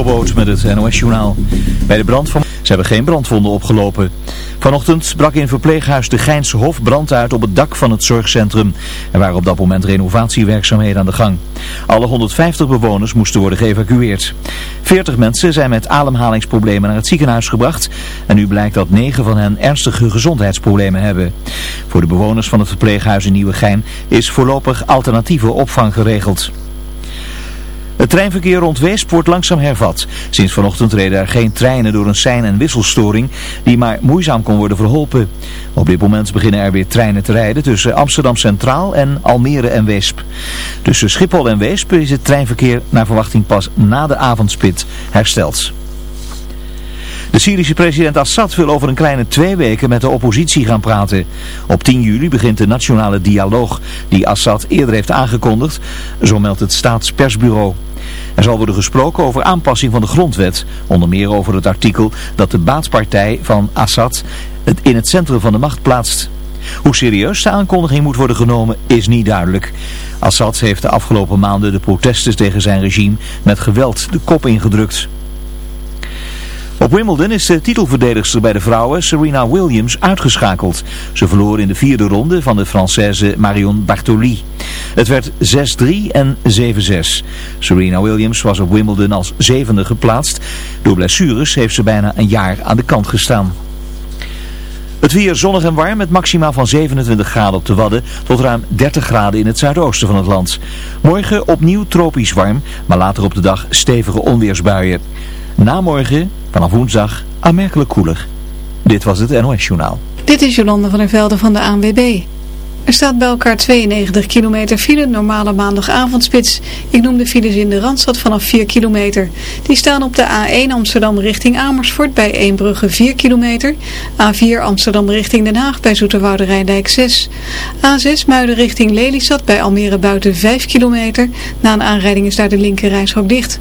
Met het NOS-journaal. Bij de brand. Ze hebben geen brandwonden opgelopen. Vanochtend brak in verpleeghuis de Geinse Hof brand uit op het dak van het zorgcentrum. Er waren op dat moment renovatiewerkzaamheden aan de gang. Alle 150 bewoners moesten worden geëvacueerd. 40 mensen zijn met ademhalingsproblemen naar het ziekenhuis gebracht. En nu blijkt dat 9 van hen ernstige gezondheidsproblemen hebben. Voor de bewoners van het verpleeghuis in Nieuwegein is voorlopig alternatieve opvang geregeld. Het treinverkeer rond Weesp wordt langzaam hervat. Sinds vanochtend reden er geen treinen door een sein- en wisselstoring die maar moeizaam kon worden verholpen. Op dit moment beginnen er weer treinen te rijden tussen Amsterdam Centraal en Almere en Weesp. Tussen Schiphol en Weesp is het treinverkeer naar verwachting pas na de avondspit hersteld. De Syrische president Assad wil over een kleine twee weken met de oppositie gaan praten. Op 10 juli begint de nationale dialoog die Assad eerder heeft aangekondigd, zo meldt het staatspersbureau. Er zal worden gesproken over aanpassing van de grondwet, onder meer over het artikel dat de baatpartij van Assad het in het centrum van de macht plaatst. Hoe serieus de aankondiging moet worden genomen is niet duidelijk. Assad heeft de afgelopen maanden de protesten tegen zijn regime met geweld de kop ingedrukt. Op Wimbledon is de titelverdedigster bij de vrouwen Serena Williams uitgeschakeld. Ze verloor in de vierde ronde van de Française Marion Bartoli. Het werd 6-3 en 7-6. Serena Williams was op Wimbledon als zevende geplaatst. Door blessures heeft ze bijna een jaar aan de kant gestaan. Het weer zonnig en warm met maxima van 27 graden op de Wadden tot ruim 30 graden in het zuidoosten van het land. Morgen opnieuw tropisch warm, maar later op de dag stevige onweersbuien. Na morgen, vanaf woensdag, aanmerkelijk koeler. Dit was het NOS Journaal. Dit is Jolande van der Velde van de ANWB. Er staat bij elkaar 92 kilometer file, normale maandagavondspits. Ik noem de files in de Randstad vanaf 4 kilometer. Die staan op de A1 Amsterdam richting Amersfoort bij Eembrugge 4 kilometer. A4 Amsterdam richting Den Haag bij Zoeterwoude Rijndijk 6. A6 Muiden richting Lelystad bij Almere buiten 5 kilometer. Na een aanrijding is daar de linker dicht.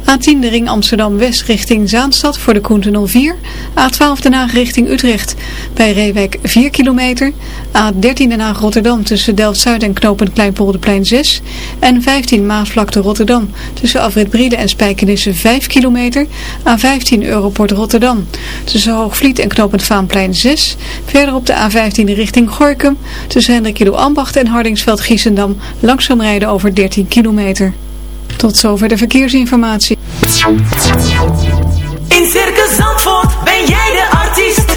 A10 de ring Amsterdam West richting Zaanstad voor de Koenten 04. A12 Den Haag richting Utrecht bij Reewijk 4 kilometer. A13 Den Haag Rotterdam tussen Delft-Zuid en knooppunt Kleinpolderplein 6. En 15 Maasvlakte Rotterdam tussen Afrit Brieden en Spijkenisse 5 kilometer. A15 Europort Rotterdam tussen Hoogvliet en knooppunt Vaanplein 6. Verder op de A15 richting Gorkum tussen Hendrik Ambacht en Hardingsveld Giesendam langzaam rijden over 13 kilometer. Tot zover de verkeersinformatie. In Circus Zandvoort ben jij de artiest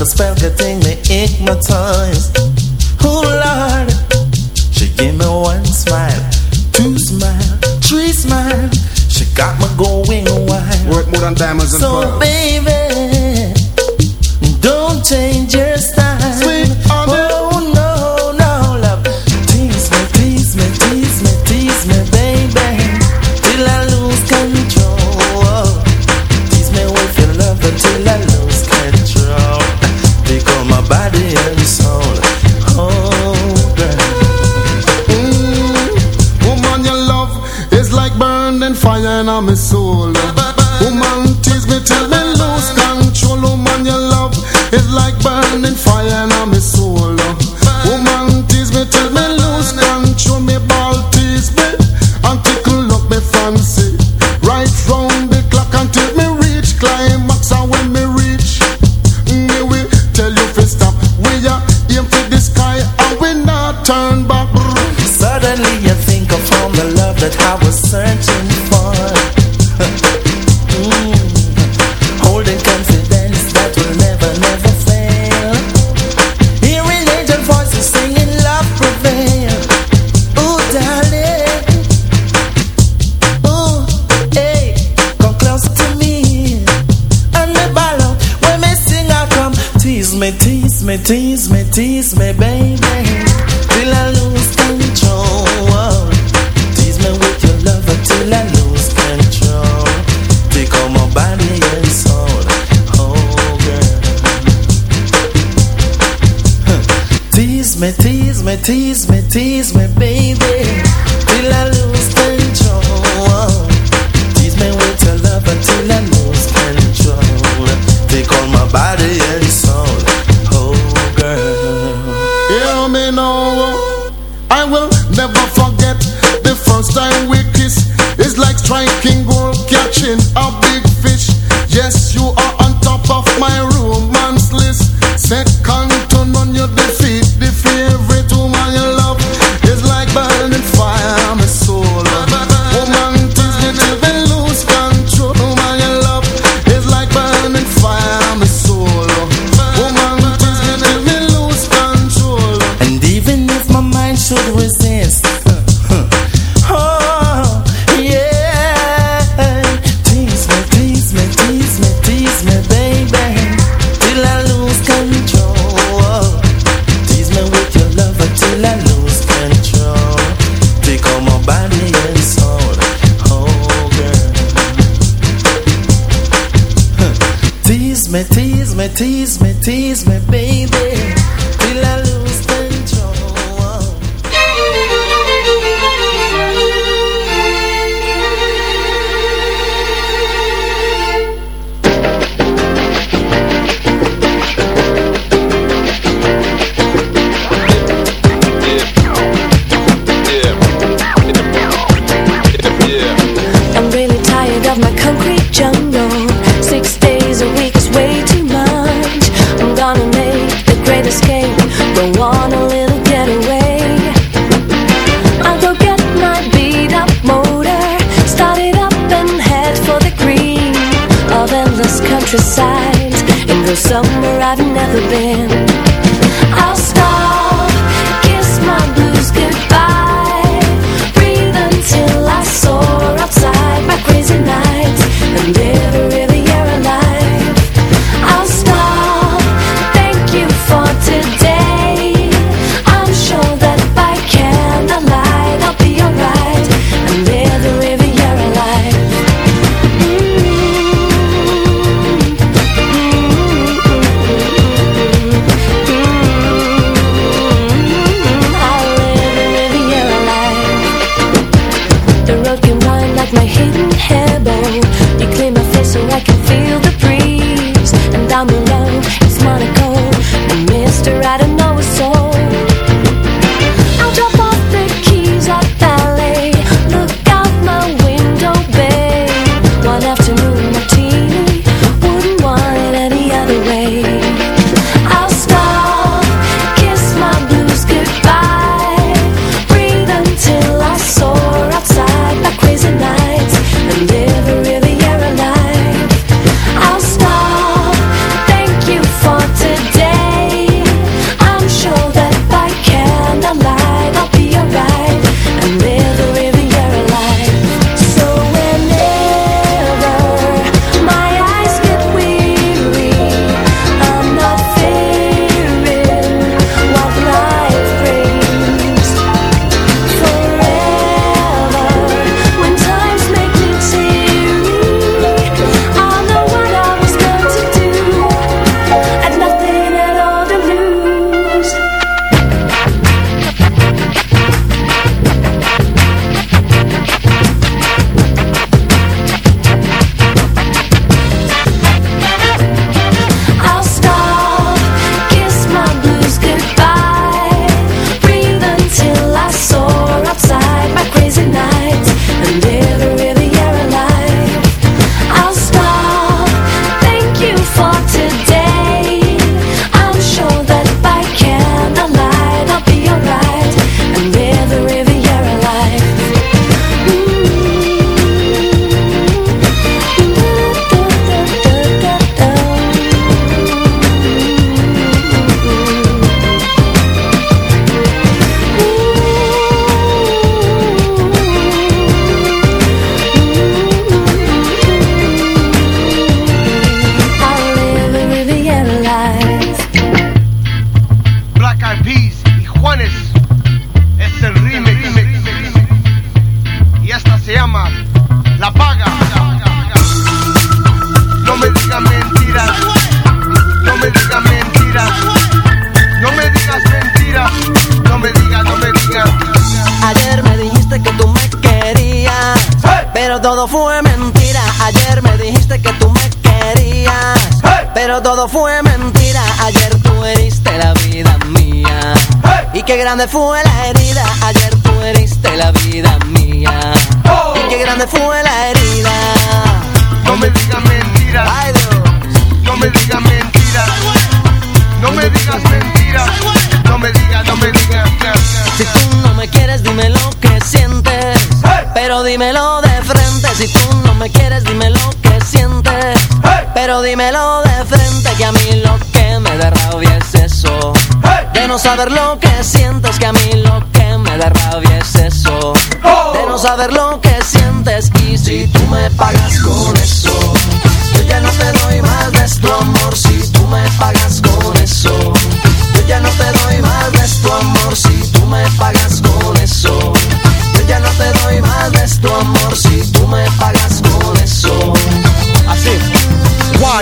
a spell, get we kiss. It's like striking gold, catching up. Grande fue la herida. Ayer tú heriste la vida mía, y qué grande fue la herida. No me digas mentiras. Ay Dios, No me digas mentiras. No me digas mentiras. No me digas, no me digas. si tú no me quieres dime lo que sientes, pero dímelo de frente. Si tú no me quieres dime lo que sientes, pero dímelo de frente. Que a mí lo que me da rabia es eso, de no saber lo que sientes. De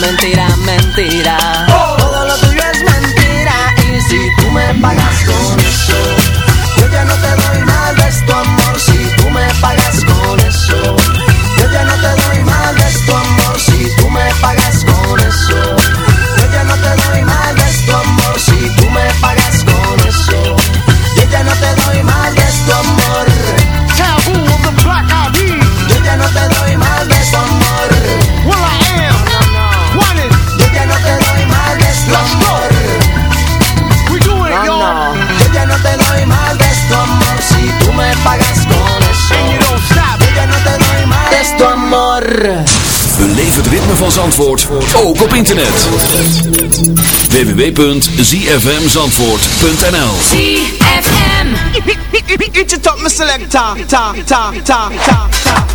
mentira, mentira. Todo lo tuyo es mentira. Y si tú me pagas con eso, Zandvoort, ook op internet. www.zfmzandvoort.nl ZFM. Get your top, my selector. Ta, ta, ta, ta, ta.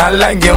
I like your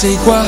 E te